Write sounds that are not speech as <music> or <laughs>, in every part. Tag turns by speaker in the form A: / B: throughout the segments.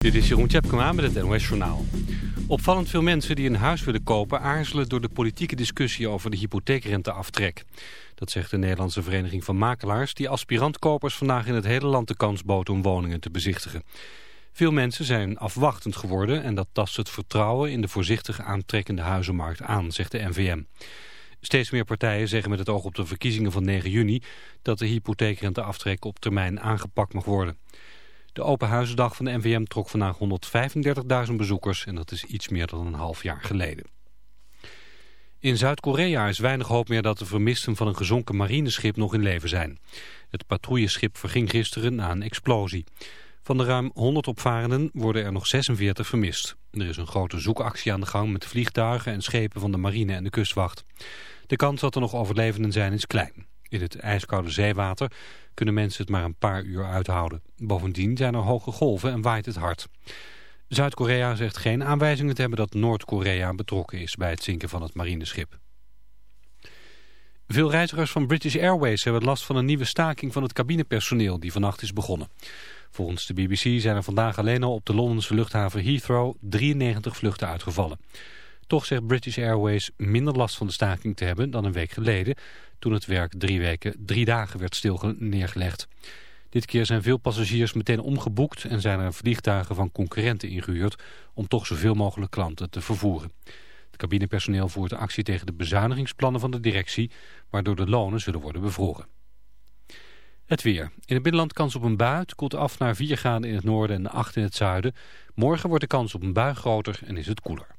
A: Dit is Jeroen Tjepkema met het NOS Journaal. Opvallend veel mensen die een huis willen kopen aarzelen door de politieke discussie over de hypotheekrenteaftrek. Dat zegt de Nederlandse Vereniging van Makelaars die aspirantkopers vandaag in het hele land de kans bood om woningen te bezichtigen. Veel mensen zijn afwachtend geworden en dat tast het vertrouwen in de voorzichtig aantrekkende huizenmarkt aan, zegt de NVM. Steeds meer partijen zeggen met het oog op de verkiezingen van 9 juni dat de hypotheekrenteaftrek op termijn aangepakt mag worden. De open huizendag van de NVM trok vandaag 135.000 bezoekers en dat is iets meer dan een half jaar geleden. In Zuid-Korea is weinig hoop meer dat de vermisten van een gezonken marineschip nog in leven zijn. Het patrouilleschip verging gisteren na een explosie. Van de ruim 100 opvarenden worden er nog 46 vermist. Er is een grote zoekactie aan de gang met vliegtuigen en schepen van de marine en de kustwacht. De kans dat er nog overlevenden zijn is klein. In het ijskoude zeewater kunnen mensen het maar een paar uur uithouden. Bovendien zijn er hoge golven en waait het hard. Zuid-Korea zegt geen aanwijzingen te hebben dat Noord-Korea betrokken is bij het zinken van het marineschip. Veel reizigers van British Airways hebben last van een nieuwe staking van het cabinepersoneel die vannacht is begonnen. Volgens de BBC zijn er vandaag alleen al op de Londense luchthaven Heathrow 93 vluchten uitgevallen. Toch zegt British Airways minder last van de staking te hebben dan een week geleden toen het werk drie weken, drie dagen werd stil neergelegd. Dit keer zijn veel passagiers meteen omgeboekt en zijn er vliegtuigen van concurrenten ingehuurd om toch zoveel mogelijk klanten te vervoeren. Het cabinepersoneel voert actie tegen de bezuinigingsplannen van de directie, waardoor de lonen zullen worden bevroren. Het weer. In het binnenland kans op een bui. Het koelt af naar 4 graden in het noorden en 8 in het zuiden. Morgen wordt de kans op een bui groter en is het koeler.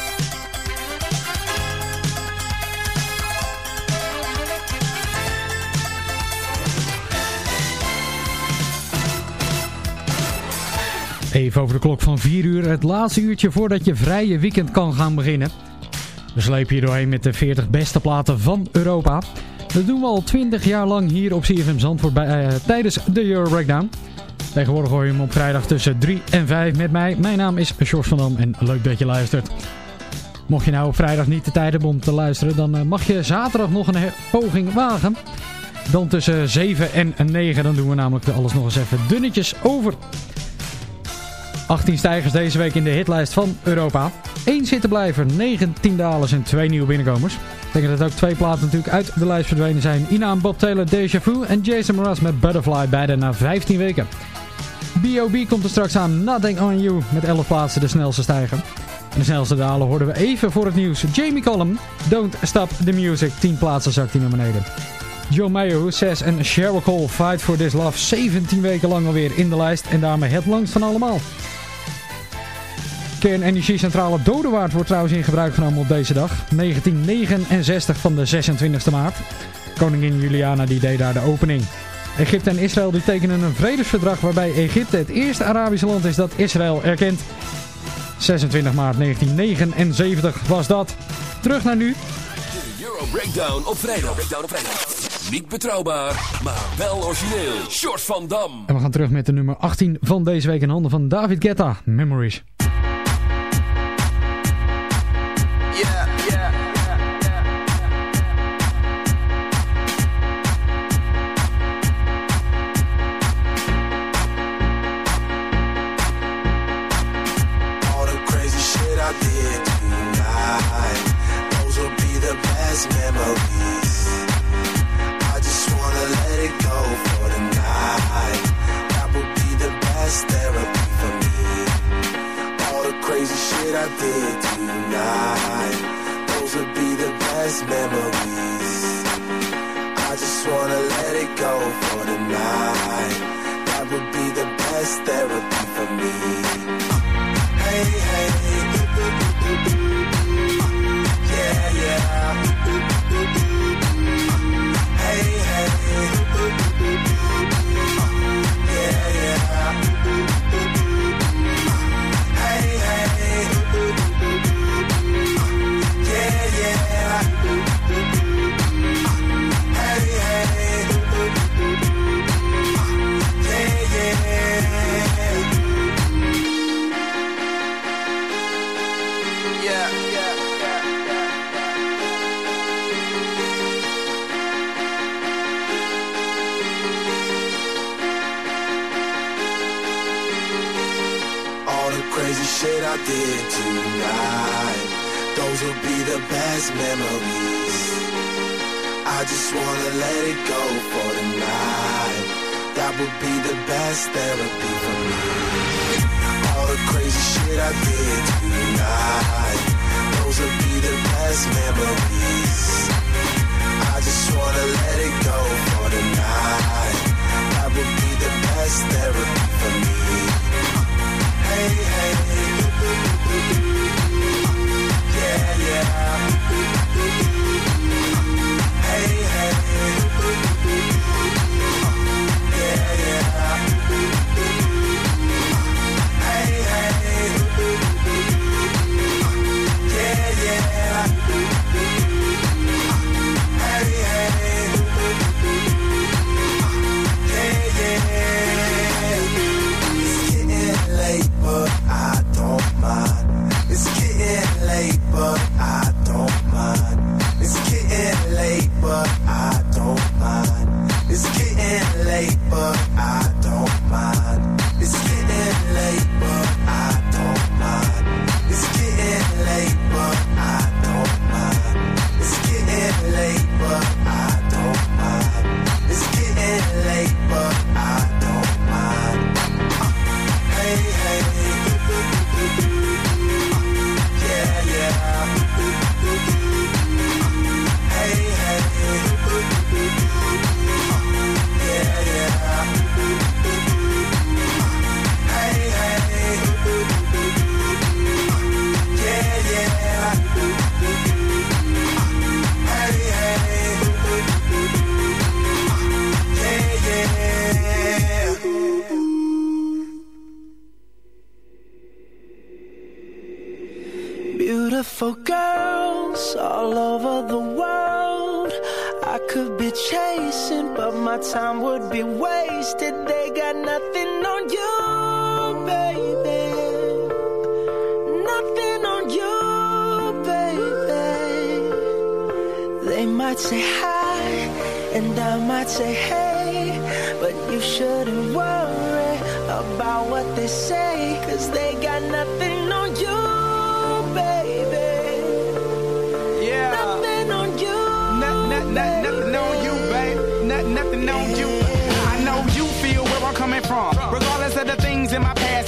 B: Even over de klok van 4 uur. Het laatste uurtje voordat je vrije weekend kan gaan beginnen. We slepen je doorheen met de 40 beste platen van Europa. Dat doen we al 20 jaar lang hier op CFM Zandvoort uh, tijdens de Euro Breakdown. Tegenwoordig hoor je hem op vrijdag tussen 3 en 5 met mij. Mijn naam is George van Dam en leuk dat je luistert. Mocht je nou op vrijdag niet de tijd hebben om te luisteren, dan uh, mag je zaterdag nog een poging wagen. Dan tussen 7 en 9, dan doen we namelijk alles nog eens even dunnetjes over. 18 stijgers deze week in de hitlijst van Europa. 1 zittenblijver, 19 dalers en 2 nieuwe binnenkomers. Betekent dat ook twee platen natuurlijk uit de lijst verdwenen zijn. Ina en Bob Taylor, Deja Vu en Jason Mraz met Butterfly, beide na 15 weken. B.O.B. komt er straks aan, Nothing On You, met 11 plaatsen de snelste stijger. En de snelste dalen hoorden we even voor het nieuws. Jamie Collum, Don't Stop The Music, 10 plaatsen zakt hij naar beneden. Joe Mayo, 6 en Cheryl Cole, Fight For This Love, 17 weken lang alweer in de lijst en daarmee het langst van allemaal. Kernenergiecentrale Dodewaard wordt trouwens in gebruik genomen op deze dag. 1969 van de 26e maart. Koningin Juliana die deed daar de opening. Egypte en Israël die tekenen een vredesverdrag waarbij Egypte het eerste Arabische land is dat Israël erkent. 26 maart 1979 was dat. Terug naar nu.
C: De Euro Breakdown op vrijdag. Breakdown op vrijdag. Niet betrouwbaar, maar wel origineel. Short van Dam.
B: En we gaan terug met de nummer 18 van deze week in handen van David Guetta. Memories.
D: as memories.
E: They got nothing on you, baby. Nothing on you, baby. They might say hi, and I might say hey, but you shouldn't worry about what they say, cause they got nothing on you, baby.
F: Yeah.
E: Nothing on you.
F: Not, not, nothing on you, babe. Not, nothing on you.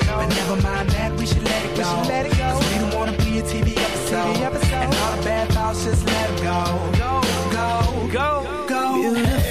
F: But never mind that, we should let it go. We, let it go. Cause we don't wanna be a TV episode. And all the bad thoughts, just let it go. Go, go, go, go.
E: Beautiful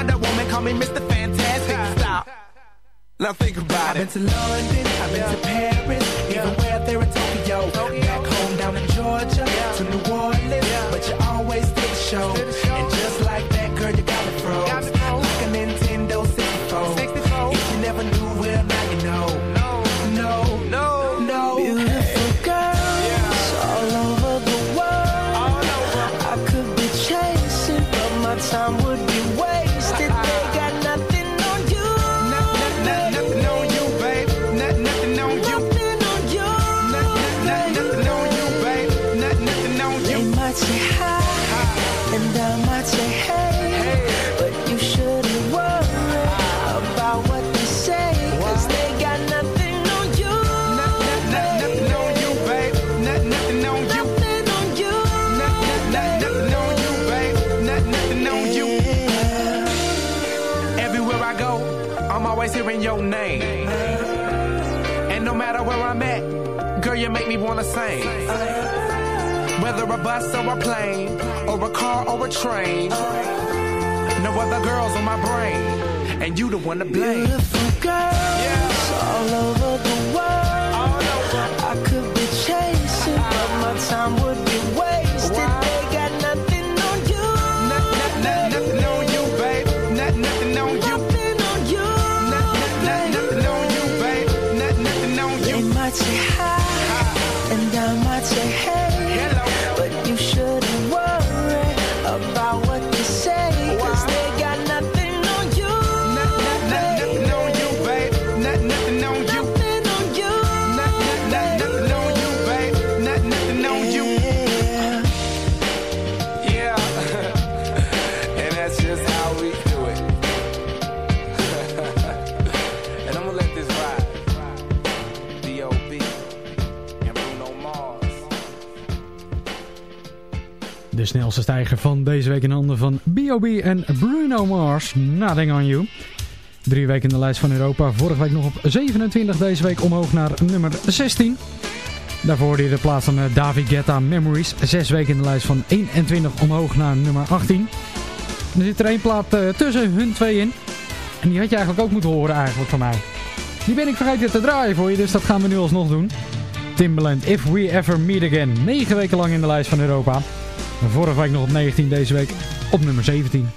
F: Wonder Woman, call me Mr. Fantastic. Stop. Now think about it. I've been to London, I've been to Paris, even where there in Tokyo. Back home down in Georgia, to New Orleans, but you always did the show. bus or a plane, or a car or a train. No other girls on my brain, and you the one to blame.
E: Beautiful girls
F: yeah.
E: all over the world.
F: All over.
E: I could be chasing, but my time would be wasted.
G: snelste stijger van deze week in handen van B.O.B. en Bruno Mars. Nothing on you. Drie weken in de lijst van Europa. Vorige week nog op 27. Deze week omhoog naar nummer 16. Daarvoor hoorde je de plaats van eh, David Guetta Memories. Zes weken in de lijst van 21 omhoog naar nummer 18. Er zit er één plaat eh, tussen hun twee in. En die had je eigenlijk ook moeten horen eigenlijk van mij. Die ben ik vergeten te draaien voor je, dus dat gaan we nu alsnog doen. Timbaland, If We Ever Meet Again. Negen weken lang in de lijst van Europa. Vorige week nog op 19, deze week op nummer 17.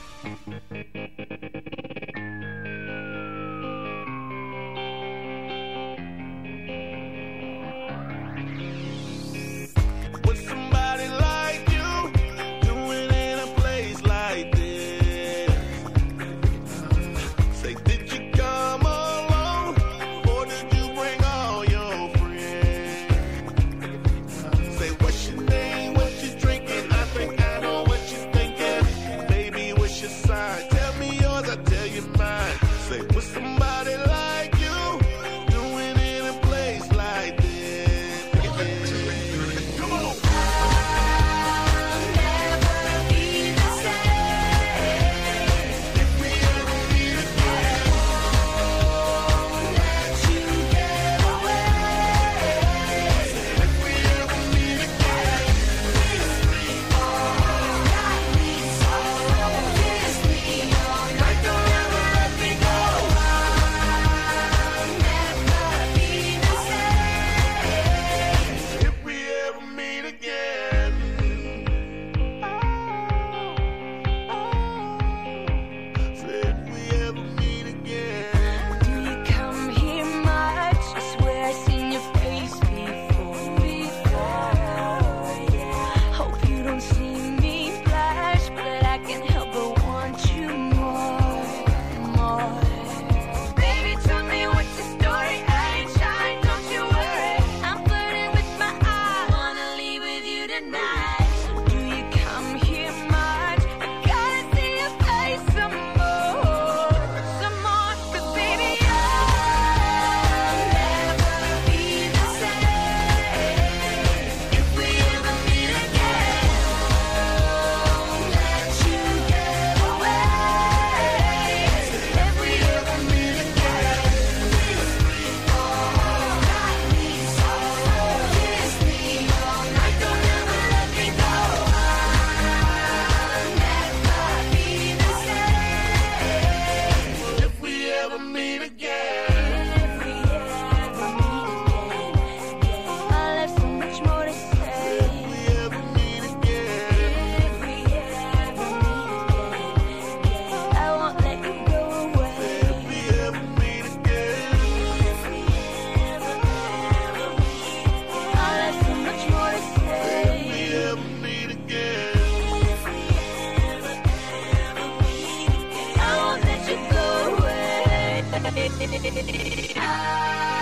H: Bye.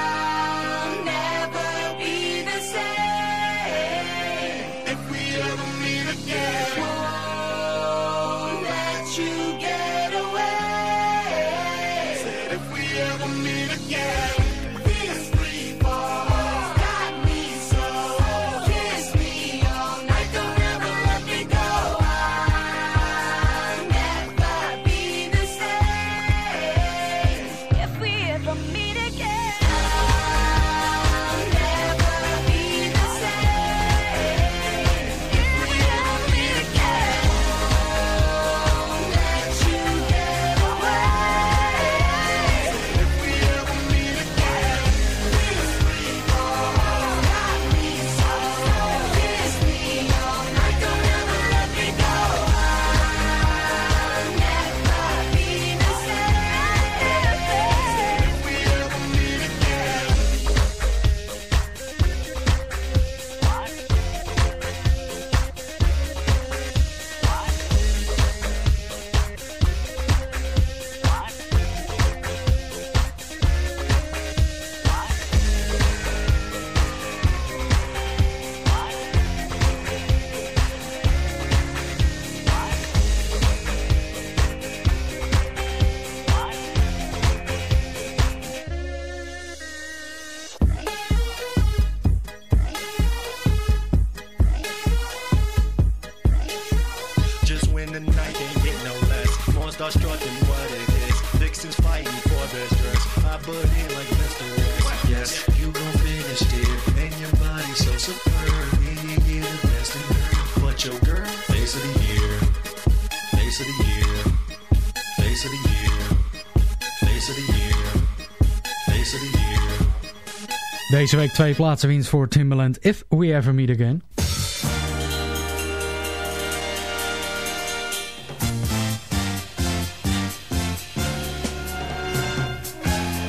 B: Deze week twee plaatsen winst voor Timbaland. If We Ever Meet Again.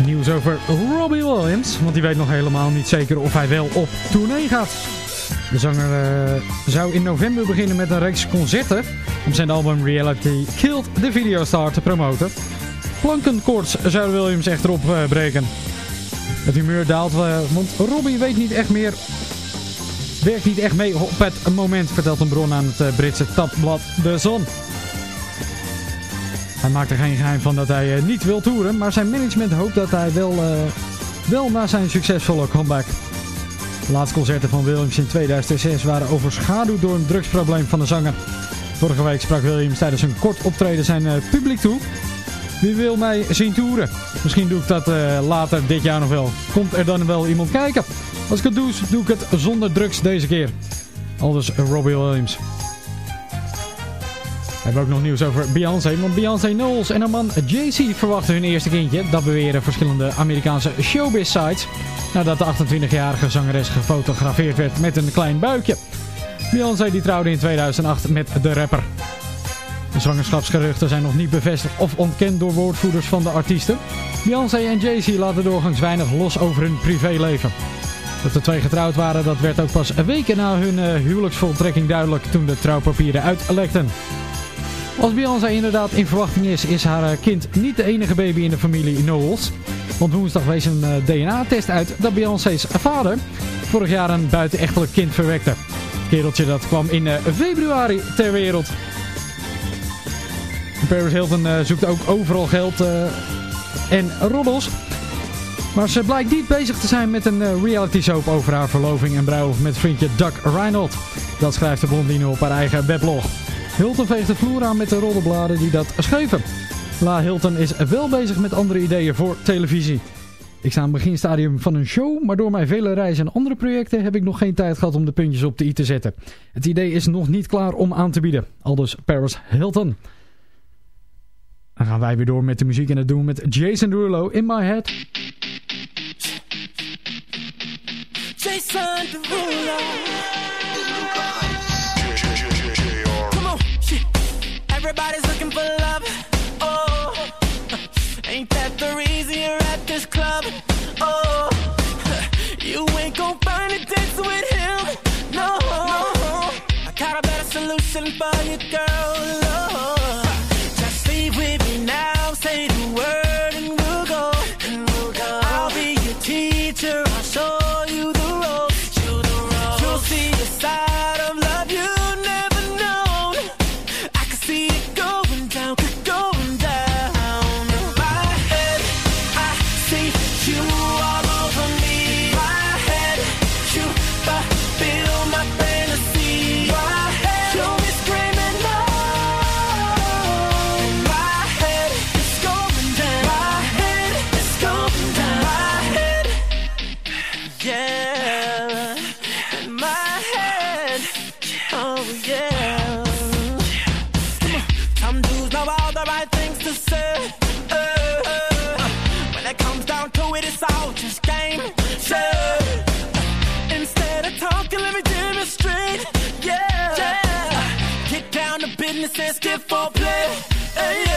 B: Nieuws over Robbie Williams, want die weet nog helemaal niet zeker of hij wel op tournee gaat. De zanger eh, zou in november beginnen met een reeks concerten om zijn album Reality Killed the Videostar te promoten. Plankenkoorts zou Williams echter opbreken. Het humeur daalt, eh, want Robbie weet niet echt meer, werkt niet echt mee op het moment, vertelt een bron aan het eh, Britse tabblad The Sun. Hij maakt er geen geheim van dat hij eh, niet wil toeren, maar zijn management hoopt dat hij wel, eh, wel na zijn succesvolle comeback. De laatste concerten van Williams in 2006 waren overschaduwd door een drugsprobleem van de zanger. Vorige week sprak Williams tijdens een kort optreden zijn eh, publiek toe. Wie wil mij zien toeren? Misschien doe ik dat eh, later dit jaar nog wel. Komt er dan wel iemand kijken? Als ik het doe, doe ik het zonder drugs deze keer. Aldus Robbie Williams. We hebben ook nog nieuws over Beyoncé. Want Beyoncé Knowles en haar man Jay-Z verwachten hun eerste kindje. Dat beweren verschillende Amerikaanse showbiz-sites. Nadat de 28-jarige zangeres gefotografeerd werd met een klein buikje. Beyoncé die trouwde in 2008 met de rapper. De zwangerschapsgeruchten zijn nog niet bevestigd of ontkend door woordvoerders van de artiesten. Beyoncé en Jay-Z laten doorgaans weinig los over hun privéleven. Dat de twee getrouwd waren, dat werd ook pas weken na hun eh, huwelijksvoltrekking duidelijk toen de trouwpapieren uitlekten. Als Beyoncé inderdaad in verwachting is, is haar eh, kind niet de enige baby in de familie Knowles. Want woensdag wees een eh, DNA-test uit dat Beyoncé's vader vorig jaar een buitenechtelijk kind verwekte. Kereltje dat kwam in eh, februari ter wereld. Paris Hilton zoekt ook overal geld en roddels. Maar ze blijkt niet bezig te zijn met een reality soap over haar verloving en bruiloft met vriendje Doug Reynolds. Dat schrijft de blondine op haar eigen weblog. Hilton veegt de vloer aan met de roddelbladen die dat schreven. La Hilton is wel bezig met andere ideeën voor televisie. Ik sta aan het beginstadium van een show, maar door mijn vele reizen en andere projecten heb ik nog geen tijd gehad om de puntjes op de i te zetten. Het idee is nog niet klaar om aan te bieden. Aldus Paris Hilton. Dan gaan wij weer door met de muziek en dat doen met Jason Derulo in My Head.
E: Jason Derulo. Everybody's looking for love. Oh, <laughs> ain't that the reason you're at this club? Oh, <laughs> you ain't gon' find a dance with him. No, I got a better solution for you, girl. Oh, oh yeah. Dudes know all the right things to say. When it comes down to it, it's all just game. Instead of talking, let me demonstrate. Yeah. yeah. Get down to business and skip for play. Hey, yeah.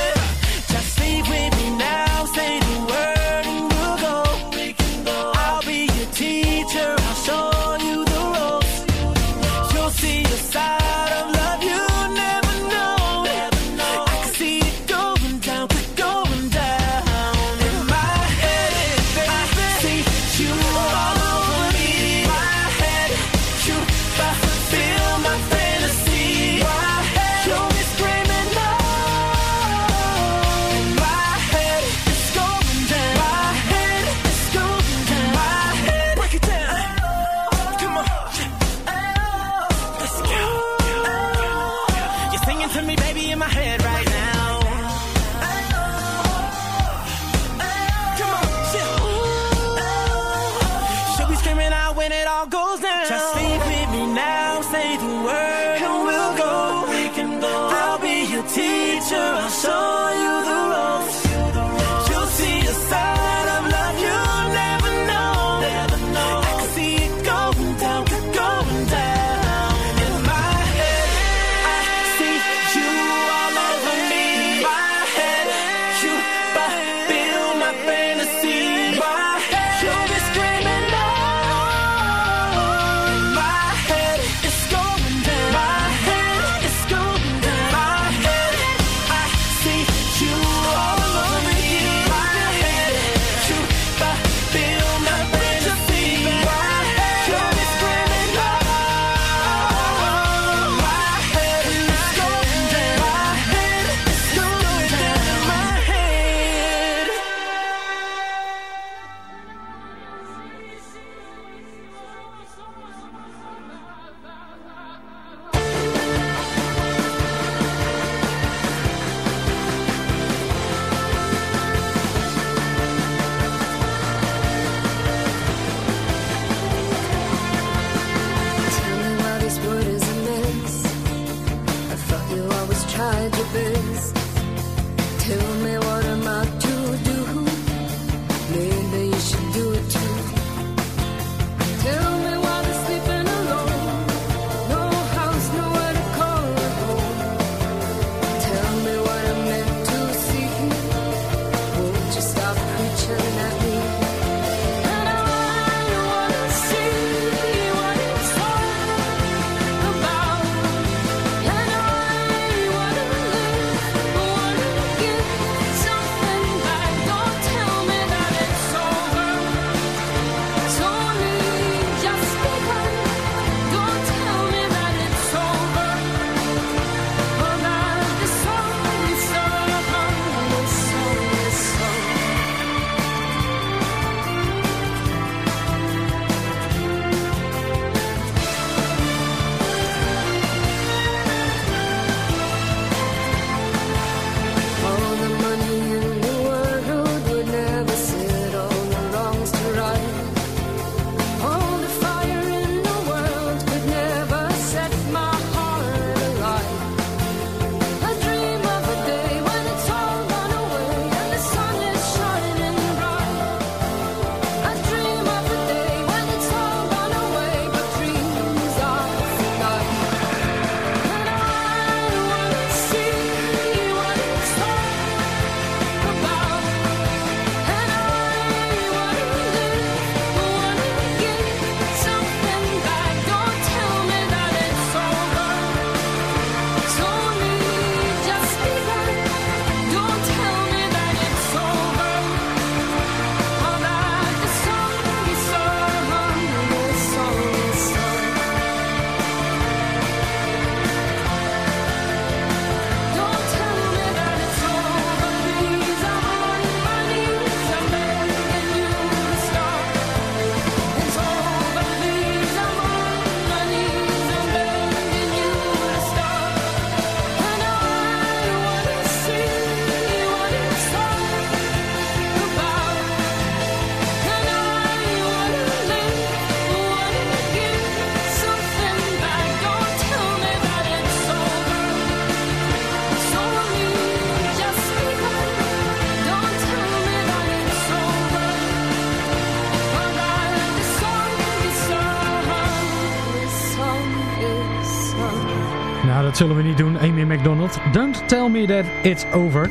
B: Don't tell me that it's over.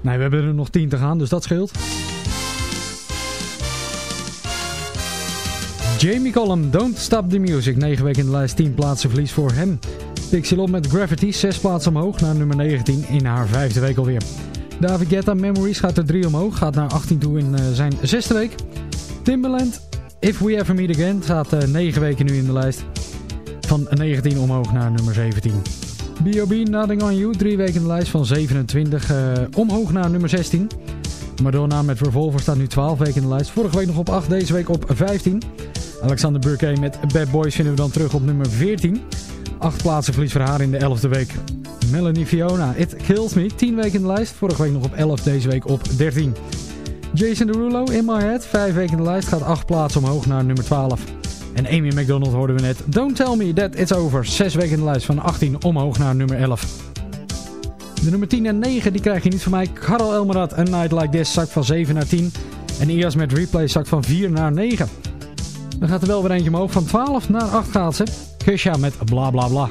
B: Nee, we hebben er nog 10 te gaan, dus dat scheelt. Jamie Collum, Don't Stop the Music. 9 weken in de lijst, 10 plaatsen verlies voor hem. Pixie Lott met Gravity, 6 plaatsen omhoog naar nummer 19 in haar vijfde week alweer. David Guetta, Memories gaat er 3 omhoog, gaat naar 18 toe in uh, zijn zesde week. Timbaland, If We Ever Meet Again, uh, 9 weken nu in de lijst. Van 19 omhoog naar nummer 17. B.O.B. Nothing On You, 3 weken in de lijst van 27 uh, omhoog naar nummer 16. Madonna met Revolver staat nu 12 weken in de lijst. Vorige week nog op 8, deze week op 15. Alexander Burke met Bad Boys vinden we dan terug op nummer 14. 8 plaatsen verlies voor haar in de 11e week. Melanie Fiona, It Kills Me, 10 weken in de lijst. Vorige week nog op 11, deze week op 13. Jason Derulo, In My Head, 5 weken in de lijst. Gaat 8 plaatsen omhoog naar nummer 12. En Amy McDonald hoorden we net. Don't Tell Me That It's Over. 6 weken in de lijst van 18 omhoog naar nummer 11. De nummer 10 en 9 die krijg je niet van mij. Karel Elmerad, A Night Like This zakt van 7 naar 10. En IAS met Replay zakt van 4 naar 9. Dan gaat er wel weer eentje omhoog. Van 12 naar 8 gaat ze. Kusha met Bla Bla Bla.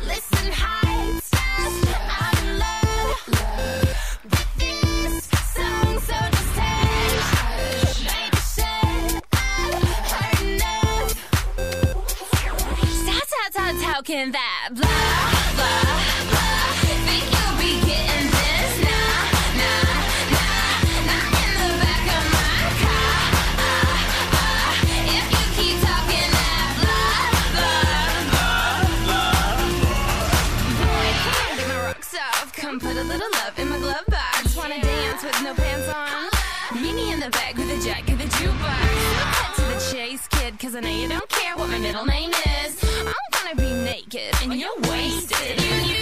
I: talking that blah, blah, blah. Think you'll be getting this? Nah, nah, nah, nah. In the back of my car. If you keep talking that blah, blah, blah. Boy, come get my rocks off. Come put a little love in my glove box. Wanna dance with no pants on? Meet me in the back with a jukebox. Cut to the chase, kid, cause I know you don't care what my middle name is. I'm gonna be naked and you're wasted. You, you,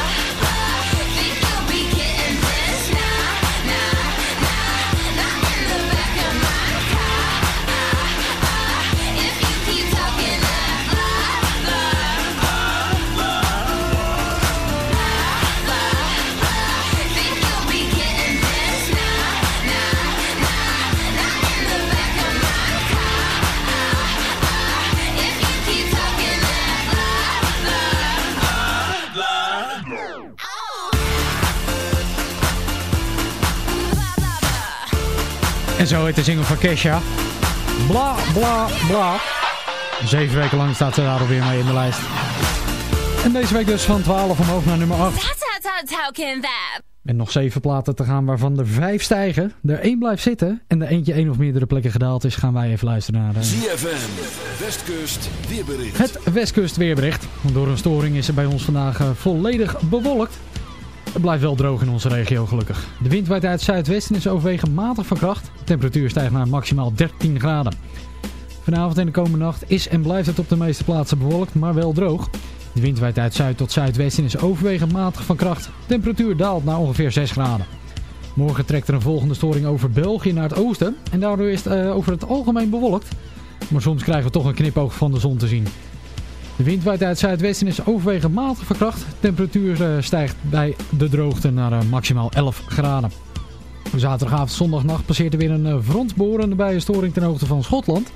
B: Zo heet de single van Kesha. Bla bla bla. Zeven weken lang staat ze daar alweer mee in de lijst. En deze week dus van 12 omhoog naar nummer 8.
I: Stop, stop, stop talking that.
B: Met nog zeven platen te gaan waarvan er vijf stijgen. Er één blijft zitten en er eentje één of meerdere plekken gedaald is. Gaan wij even luisteren naar de...
C: ZFM, Westkust, weerbericht.
B: het Westkust weerbericht. Want door een storing is er bij ons vandaag eh, volledig bewolkt. Het blijft wel droog in onze regio gelukkig. De wind waait uit het zuidwesten en is overwegend matig van kracht. De temperatuur stijgt naar maximaal 13 graden. Vanavond en de komende nacht is en blijft het op de meeste plaatsen bewolkt, maar wel droog. De wind waait uit zuid tot zuidwesten en is overwegend matig van kracht. De temperatuur daalt naar ongeveer 6 graden. Morgen trekt er een volgende storing over België naar het oosten. En daardoor is het eh, over het algemeen bewolkt. Maar soms krijgen we toch een knipoog van de zon te zien. De wind waait uit het zuidwesten en is overwegend matig van kracht. Temperatuur eh, stijgt bij de droogte naar eh, maximaal 11 graden. Zaterdagavond, zondagnacht passeert er weer een uh, front behorende bij een storing ten hoogte van Schotland.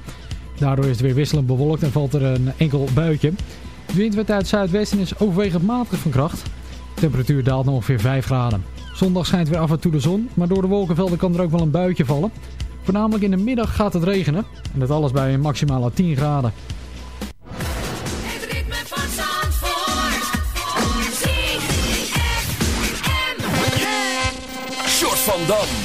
B: Daardoor is het weer wisselend bewolkt en valt er een enkel buitje. De wind uit het zuidwesten en is overwegend matig van kracht. De temperatuur daalt naar ongeveer 5 graden. Zondag schijnt weer af en toe de zon, maar door de wolkenvelden kan er ook wel een buitje vallen. Voornamelijk in de middag gaat het regenen. En dat alles bij een maximale 10 graden.
D: Short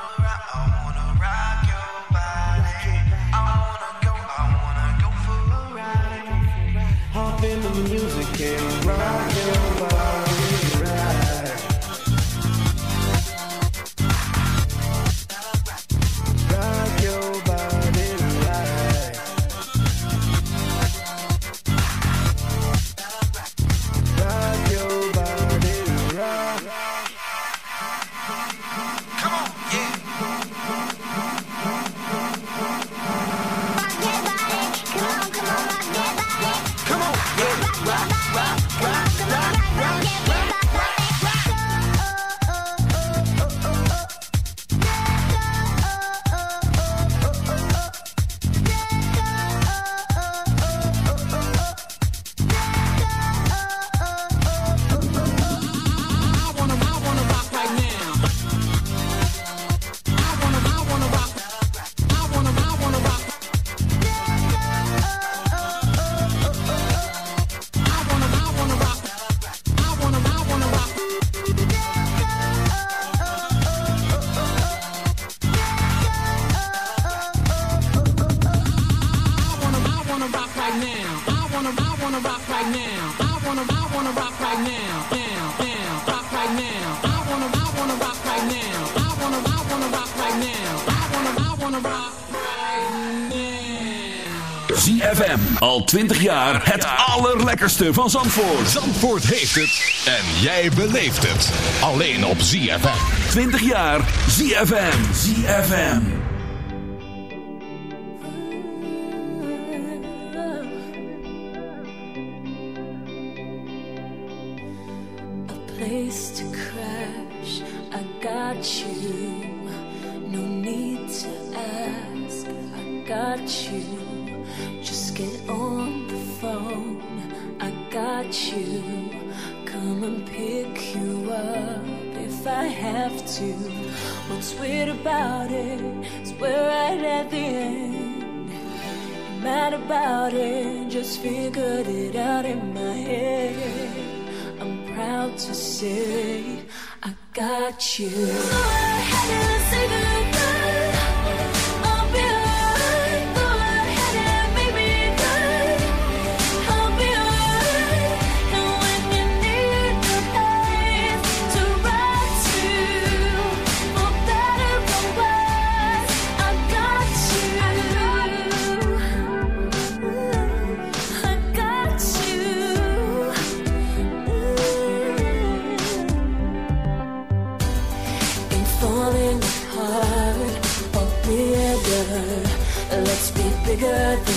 C: ZFM. Al 20 jaar het allerlekkerste van Zandvoort.
J: Zandvoort heeft het. En jij beleeft het. Alleen op ZFM.
C: 20 jaar ZFM. ZFM.
G: What's weird about it is we're right at the end. Mad about it, just figured it out in my head. I'm proud to say I got you. I
I: good.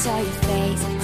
I: Saw your face.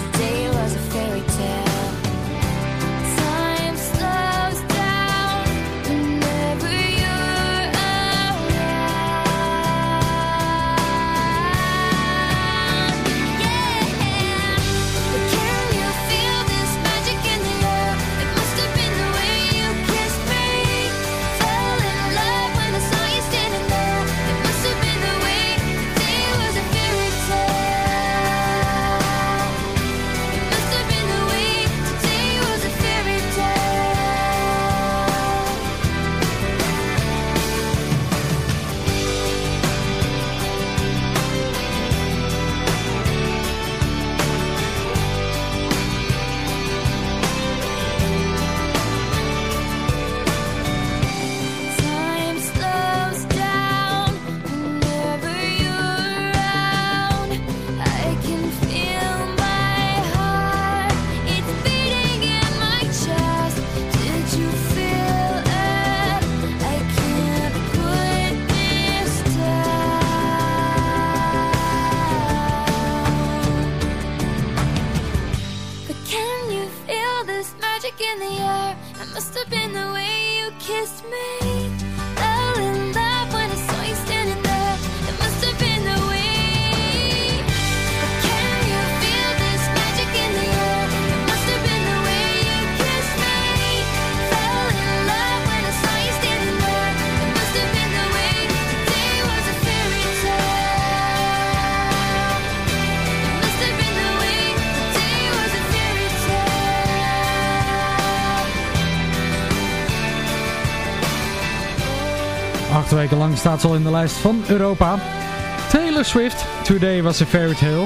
B: Lang staat ze al in de lijst van Europa. Taylor Swift, Today was a Fairy Tale.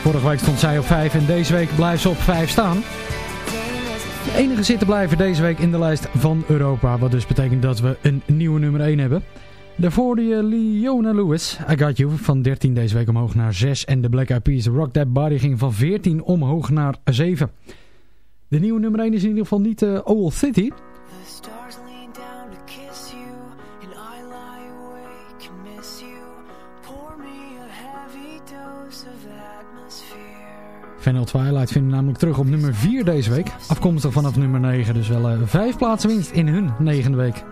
B: Vorige week stond zij op 5 en deze week blijft ze op 5 staan. De enige zitten blijven deze week in de lijst van Europa. Wat dus betekent dat we een nieuwe nummer 1 hebben. Daarvoor de Leona Lewis, I Got You, van 13 deze week omhoog naar 6. En de Black Eyed Peas, Rock That Body, ging van 14 omhoog naar 7. De nieuwe nummer 1 is in ieder geval niet uh, Owl City. Vanel Twilight vinden we namelijk terug op nummer 4 deze week. Afkomstig vanaf nummer 9, dus wel uh, 5 plaatsen winst in hun negende week.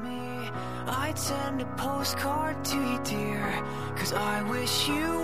E: I'd send a postcard to you, dear, cause I wish you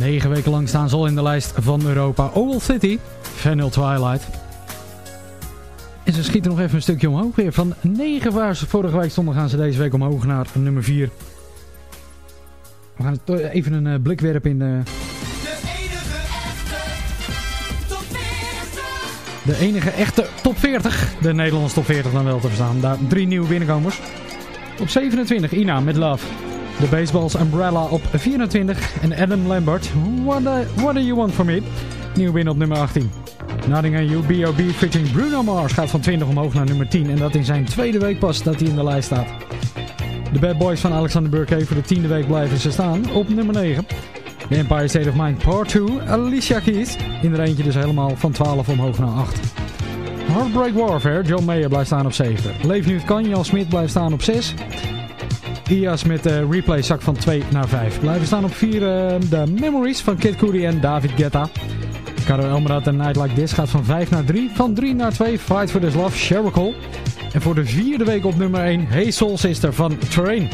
B: Negen weken lang staan ze al in de lijst van Europa. Owl City, Vanilla Twilight. En ze schieten nog even een stukje omhoog weer. Van 9 waar ze vorige week stonden gaan ze deze week omhoog naar nummer 4. We gaan even een eh, blik werpen in de... De enige echte top 40. De Nederlandse top 40 dan wel te verstaan. Daar drie nieuwe binnenkomers. Op 27 Ina met Love. De Baseballs Umbrella op 24. En Adam Lambert. What, what do you want from me? Nieuw binnen op nummer 18. Nothing on You B.O.B. featuring Bruno Mars gaat van 20 omhoog naar nummer 10. En dat in zijn tweede week pas dat hij in de lijst staat. De Bad Boys van Alexander Burke voor de tiende week blijven ze staan op nummer 9. The Empire State of Mind Part 2, Alicia Keys. In er eentje dus helemaal van 12 omhoog naar 8. Heartbreak Warfare, John Mayer blijft staan op 7. Leef nu het kan, Smit blijft staan op 6. IAS met de replay zak van 2 naar 5. Blijven staan op 4 de Memories van Kid Cudi en David Guetta. Caro Elmerad en Night Like This gaat van 5 naar 3. Van 3 naar 2 Fight for This Love, Sheryl Cole. En voor de vierde week op nummer 1 Hey Soul Sister van Terrain.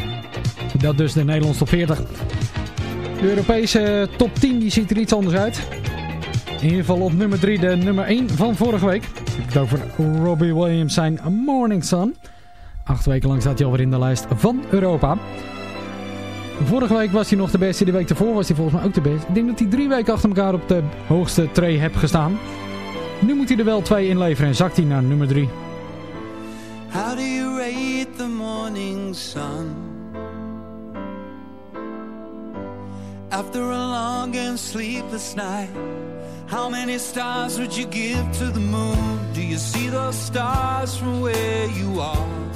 B: Dat dus de Nederlandse top 40. De Europese top 10 die ziet er iets anders uit. In ieder geval op nummer 3 de nummer 1 van vorige week. Ik heb het over Robbie Williams zijn Morning Sun. Acht weken lang staat hij alweer in de lijst van Europa. Vorige week was hij nog de beste, de week ervoor was hij volgens mij ook de beste. Ik denk dat hij drie weken achter elkaar op de hoogste tray heeft gestaan. Nu moet hij er wel twee inleveren en zakt hij naar nummer 3.
K: How do you rate the morning sun? After a long and sleepless night, how many stars would you give to the moon? Do you see those stars from where you are?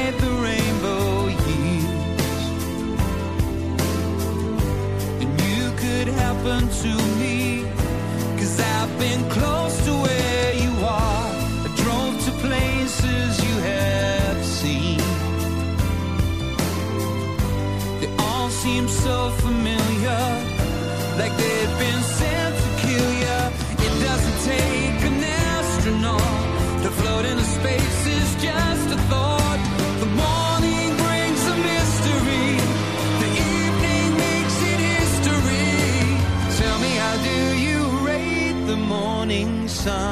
K: sun?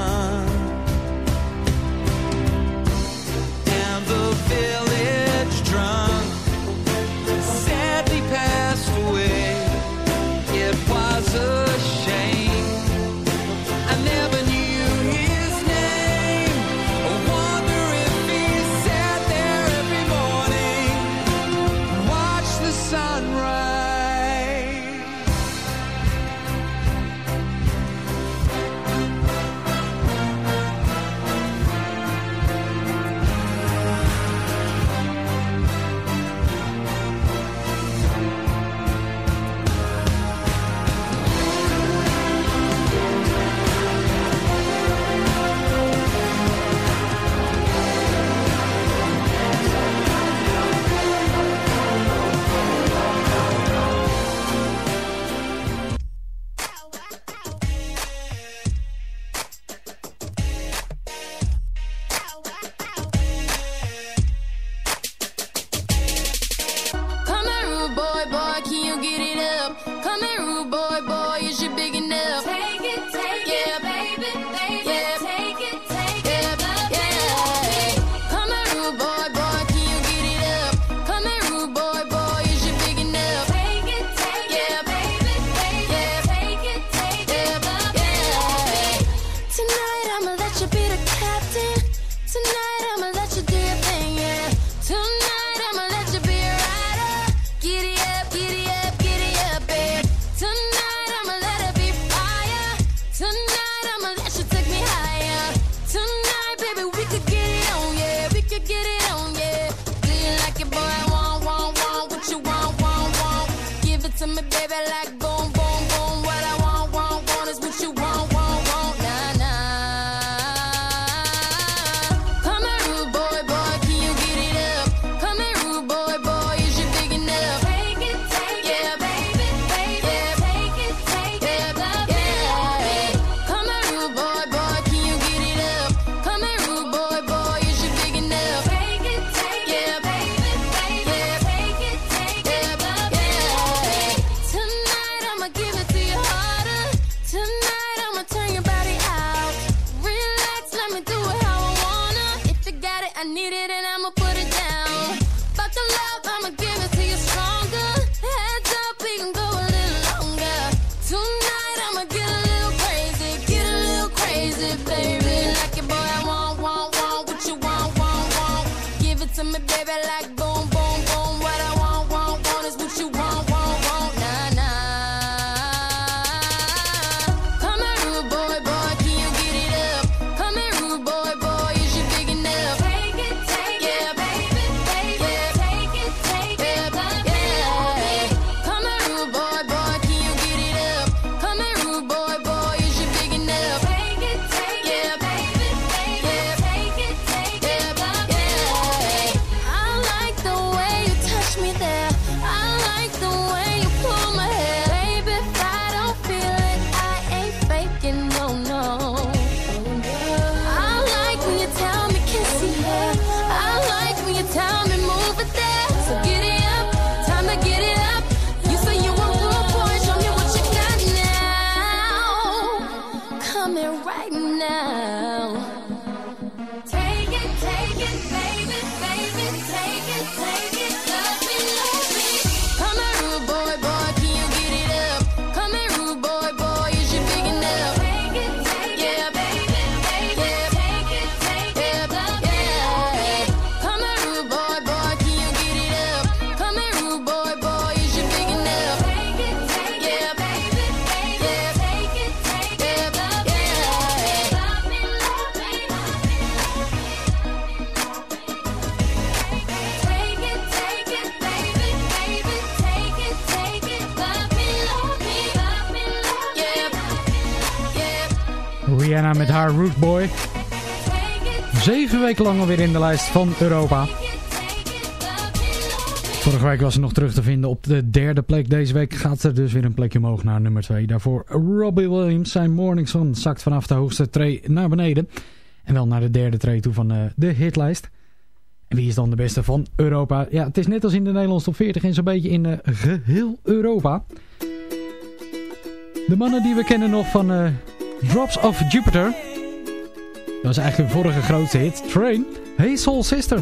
B: Haar Root Boy. Zeven weken lang alweer in de lijst van Europa. Vorige week was ze nog terug te vinden op de derde plek. Deze week gaat ze dus weer een plekje omhoog naar nummer 2. Daarvoor Robbie Williams. Zijn Morning Sun zakt vanaf de hoogste tree naar beneden. En wel naar de derde tree toe van eh, de hitlijst. En wie is dan de beste van Europa? Ja, het is net als in de Nederlandse top 40 en zo'n beetje in eh, geheel Europa. De mannen die we kennen nog van eh, Drops of Jupiter. Dat was eigenlijk hun vorige grootste hit. Train. Hey Soul Sister.